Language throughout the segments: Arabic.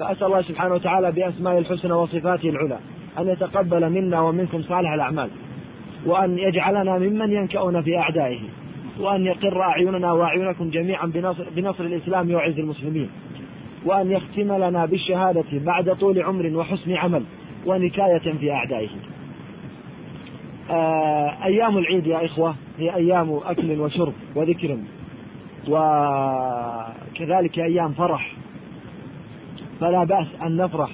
فأسأل الله سبحانه وتعالى بأسمائه الحسنى وصفاته العلى أن يتقبل منا ومنكم صالح الأعمال وأن يجعلنا ممن ينكأون في أعدائه وأن يقر أعيننا وأعينكم جميعا بنصر, بنصر الإسلام وعز المسلمين وأن يختم لنا بالشهادة بعد طول عمر وحسن عمل ونكاية في أعدائه. آه، أيام العيد يا إخوة هي أيام أكل وشرب وذكر وكذلك أيام فرح. فلا بأس أن نفرح.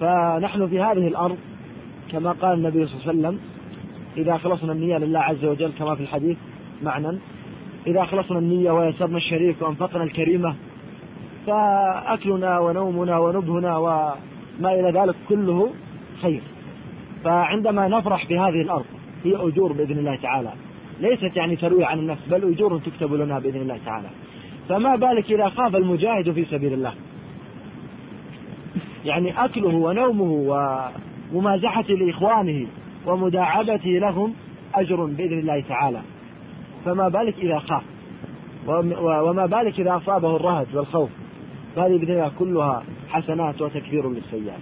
فنحن في هذه الأرض كما قال النبي صلى الله عليه وسلم إذا خلصنا النية لله عز وجل كما في الحديث معنى إذا خلصنا النية ويسرنا الشريك وأنفقنا الكريمة فأكلنا ونومنا ونبهنا وما إلى ذلك كله خير. فعندما نفرح بهذه الأرض هي أجور بإذن الله تعالى. ليست يعني ترويع عن النفس بل أجور تكتب لنا بإذن الله تعالى. فما بالك إذا خاف المجاهد في سبيل الله؟ يعني أكله ونومه وممازحته لإخوانه ومداعبته لهم أجر بإذن الله تعالى. فما بالك إذا خاف؟ وما بالك إذا أصابه الرهج والخوف؟ فهذه بإذن الله كلها حسنات وتكفير للسيئات.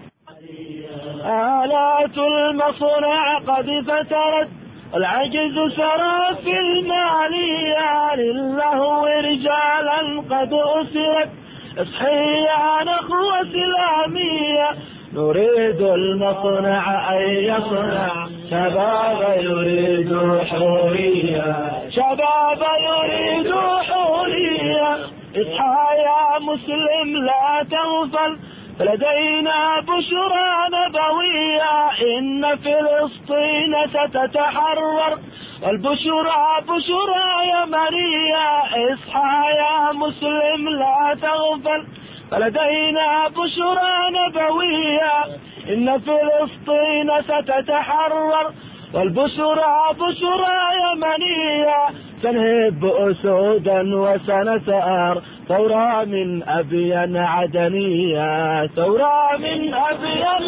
آلات المصنع قد فترت العجز سرى في المالية لله رجالا قد أسرت. اصحي يا نخوة إسلامية نريد المصنع أن يصنع. شباب يريد حرية شباب يريد حرية اصحى يا مسلم لا تغفل فلدينا بشرى نبوية. إن فلسطين ستتحرر. والبشرى بشرى يمنية إصحى يا مسلم لا تغفل. فلدينا بشرى نبوية إن فلسطين ستتحرر. والبشرى بشرى يمنية سنهب أسودا وسنسار. ثورة من أبين عدنية ثورة من أبين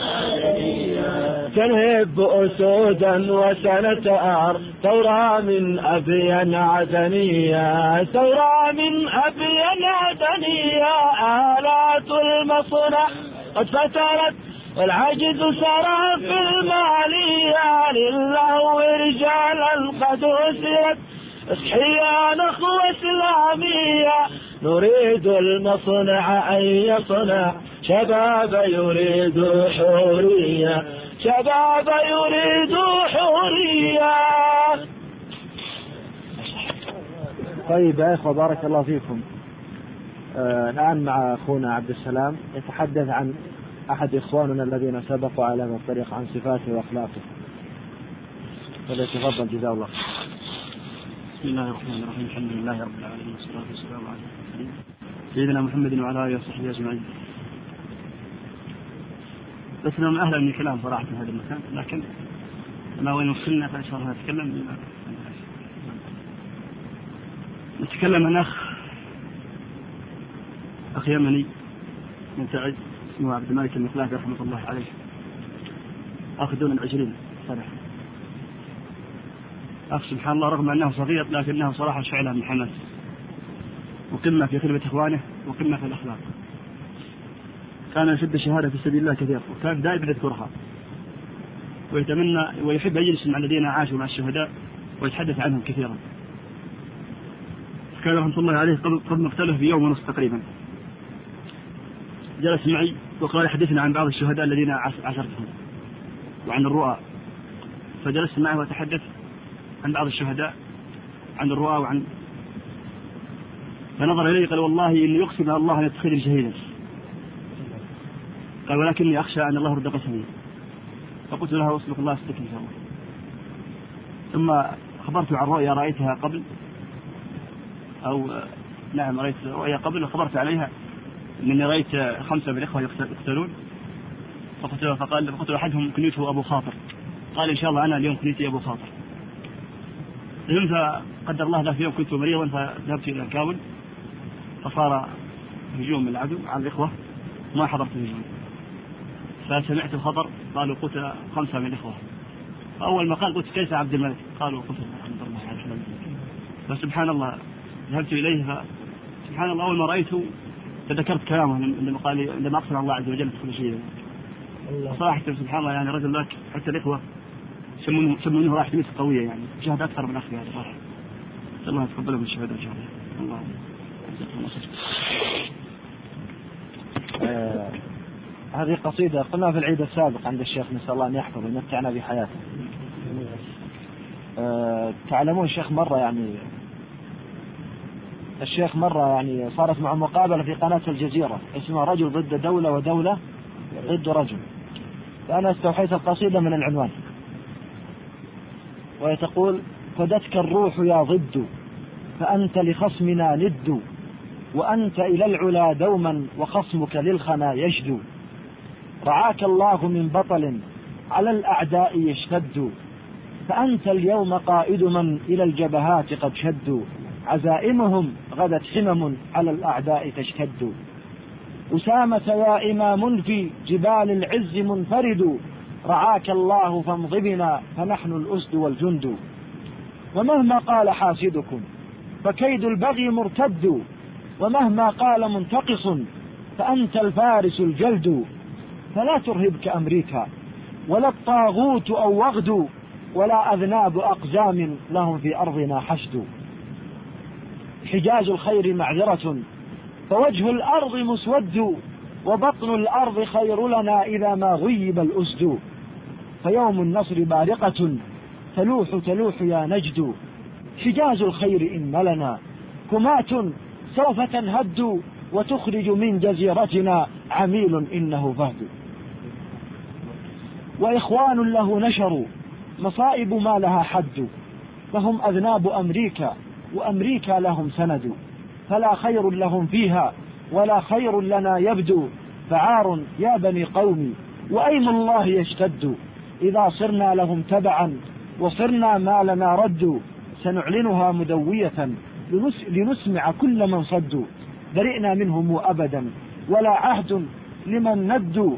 تنهب أسودا وسنتأر ثورة من أبين عدنية ثورة من أبين عدنية آلات المصنع قد فترت والعجز سرى في المالية لله رجالا قد أسرت اصحي يا نخوة إسلامية نريد المصنع أن يصنع شباب يريد حرية شباب يريد حرية. طيب يا إخوة بارك الله فيكم. آه الآن مع أخونا عبد السلام يتحدث عن أحد إخواننا الذين سبقوا على هذا الطريق عن صفاته وأخلاقه. فليتفضل جزاه الله بسم الله الرحمن الرحيم. الحمد لله رب العالمين والصلاة والسلام على سيدنا محمد وعلى آله وصحبه أجمعين. بس من أهلا من الكلام صراحة في هذا المكان لكن ما وين وصلنا فإن شاء الله نتكلم. نتكلم عن أخ أخ يمني من تعز اسمه عبد الملك المخلاف رحمة الله عليه. أخ دون العشرين صراحة أخ سبحان الله رغم أنه صغير لكنه صراحة شعلة من حماس وقمة في خدمة إخوانه وقمة في الأخلاق. كان يشد الشهادة في سبيل الله كثير وكان دائما يذكرها. ويتمنى ويحب يجلس مع الذين عاشوا مع الشهداء ويتحدث عنهم كثيرا. كان رحمة الله عليه قبل قبل مقتله بيوم ونصف تقريبا. جلس معي وقال حدثنا عن بعض الشهداء الذين عاشرتهم وعن الرؤى. فجلست معه وأتحدث عن بعض الشهداء عن الرؤى وعن فنظر إلي قال والله إني على الله أن يتخذني شهيدا. قال ولكني أخشى أن الله رد قسمي. فقلت له أصدق الله أصدق إن شاء الله. ثم خبرت عن رؤيا رأيتها قبل أو نعم رأيت رؤيا قبل وخبرت عليها أني رأيت خمسة من الإخوة يقتلون. فقلت له فقال فقلت له أحدهم كنيته أبو خاطر. قال إن شاء الله أنا اليوم كنيتي أبو خاطر. المهم فقدر الله ذاك اليوم كنت مريضا فذهبت إلى كابل فصار هجوم من العدو على الإخوة. ما حضرت الهجوم فسمعت الخبر؟ قالوا قتل خمسة من الإخوة أول ما قال قلت كيف عبد الملك؟ قالوا قتل عبد الله فسبحان الله ذهبت إليه فسبحان الله أول ما رأيته تذكرت كلامه عندما قال عندما أقسم الله عز وجل في كل شيء صراحة سبحان الله يعني رجل ذاك حتى الإخوة يسمونه يسمونه راح تميس قوية يعني. جهد أكثر من أخي هذا صراحة. نسأل الله يتقبله من الشهادة إن شاء الله. الله آه هذه قصيدة قلنا في العيد السابق عند الشيخ نسأل الله أن يحفظ ويمتعنا بحياته. آه تعلمون الشيخ مرة يعني الشيخ مرة يعني صارت معه مقابلة في قناة الجزيرة اسمها رجل ضد دولة ودولة ضد رجل. فأنا استوحيت القصيدة من العنوان. وهي تقول فدتك الروح يا ضد فأنت لخصمنا ند وأنت إلى العلا دوما وخصمك للخنا يجدو رعاك الله من بطل على الأعداء يشتد. فأنت اليوم قائد من إلى الجبهات قد شدوا عزائمهم غدت حمم على الأعداء تشتد. أسامة يا إمام في جبال العز منفرد. رعاك الله فامض بنا فنحن الأسد والجند. ومهما قال حاسدكم فكيد البغي مرتد. ومهما قال منتقص فأنت الفارس الجلد. فلا ترهبك أمريكا ولا الطاغوت أو وغد ولا أذناب أقزام لهم في أرضنا حشد. حجاز الخير معذرة فوجه الأرض مسود وبطن الأرض خير لنا إذا ما غيب الأسد. فيوم النصر بارقة تلوح تلوح يا نجد. حجاز الخير إن لنا كماة سوف تنهد وتخرج من جزيرتنا عميل إنه فهد. وإخوان له نشروا مصائب ما لها حد. فهم أذناب أمريكا وأمريكا لهم سند. فلا خير لهم فيها ولا خير لنا يبدو. فعار يا بني قومي وأيم الله يشتد. إذا صرنا لهم تبعا وصرنا ما لنا رد. سنعلنها مدوية لنسمع كل من صدوا برئنا منهم أبدا ولا عهد لمن ندوا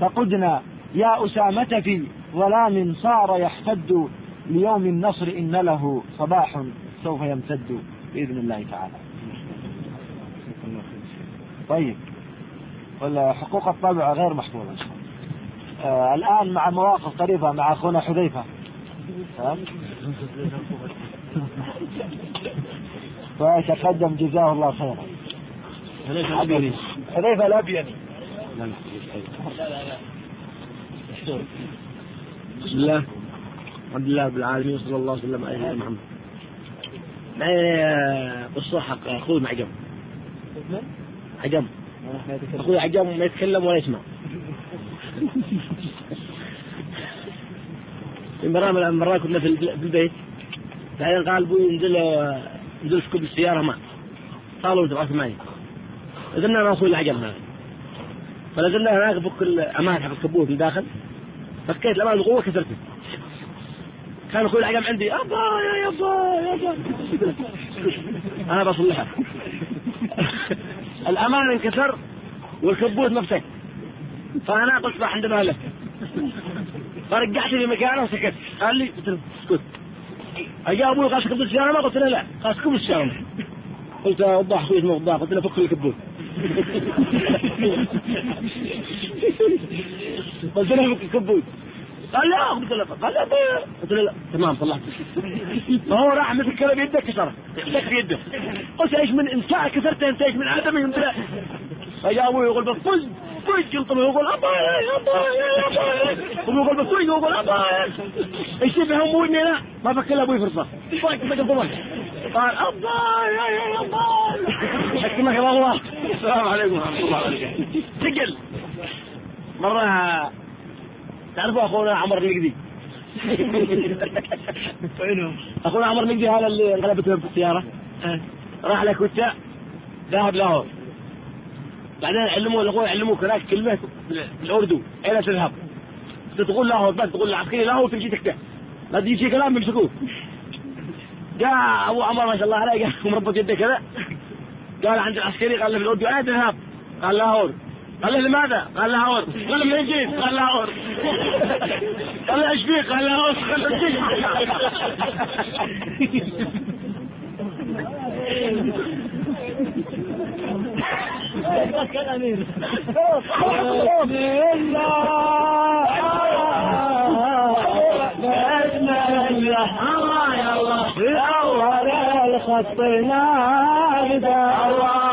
فقدنا يا أسامة في ظلام صار يحتد ليوم النصر إن له صباح سوف يمتد بإذن الله تعالى. طيب حقوق الطابع غير محفوظة إن شاء الله. آه الآن مع مواقف طريفة مع أخونا حذيفة. فيتقدم جزاه الله خيرا. حذيفة الأبيني بسم الله. الحمد لله رب العالمين وصلى الله وسلم على سيدنا محمد. معي قصة حق أخوي معجم. عجم. أخوي عجم ما يتكلم ولا يسمع. في مرة من المرات كنا في البيت. بعدين قال أبوي انزل انزل اسكب السيارة ماء صاروا سبعة ثمانية. نزلنا أنا أخوي العجم هذا فنزلنا هناك فك الامان حق الكبوت من داخل. فكيت الامان بقوة كسرته كان أخوي العجم عندي أبا يا يابا يابا أنا بصلحها. الأمان انكسر والكبوت مفسك فأنا قلت عند مالك فرجعت لي مكانه وسكت. قال لي قلت له اسكت. أجا أبوي قال اسكب السياره ما قلت له لا. قال اسكب السياره قلت وضح أخوي اسمه وضح قلت له فك الكبوت. قلت له فك الكبوت قال لا قلت له قال لا قلت له لا تمام طلعت فهو راح مثل كذا بيده كسره يدك في يده قلت إيش من انسان كسرته انت إيش من آدم قلت له فجاء أبوي يقول فز فز يلطمه يقول ابا يا ابا يا ابا أبوي يقول بس فز يقول ابا إيش يبي هم اني لا ما فكر أبوي فرصه فاك ما قال ابا يا يا ابا حكمك الله. السلام عليكم ورحمة الله وبركاته. ثقل مرة تعرفوا أخونا عمر النقدي أخونا عمر النقدي هذا اللي انقلبت في السيارة. راح لكوتا ذهب لاهور بعدين علموه الاخوه علموك هناك كلمة بالأردو. أين تذهب؟ تقول لاهور بس تقول العسكري لاهور تمشي تكته لا تجي كلام يمسكوه جاء أبو عمر ما شاء الله عليه قال مربط يده كذا قال عند العسكري قال له بالاردو اين تذهب؟ قال لاهور قال له لماذا؟ قال له هور قال له منين جيت؟ قال له هور قال له إيش فيك؟ قال له هور قال له في أول الخط نادى يا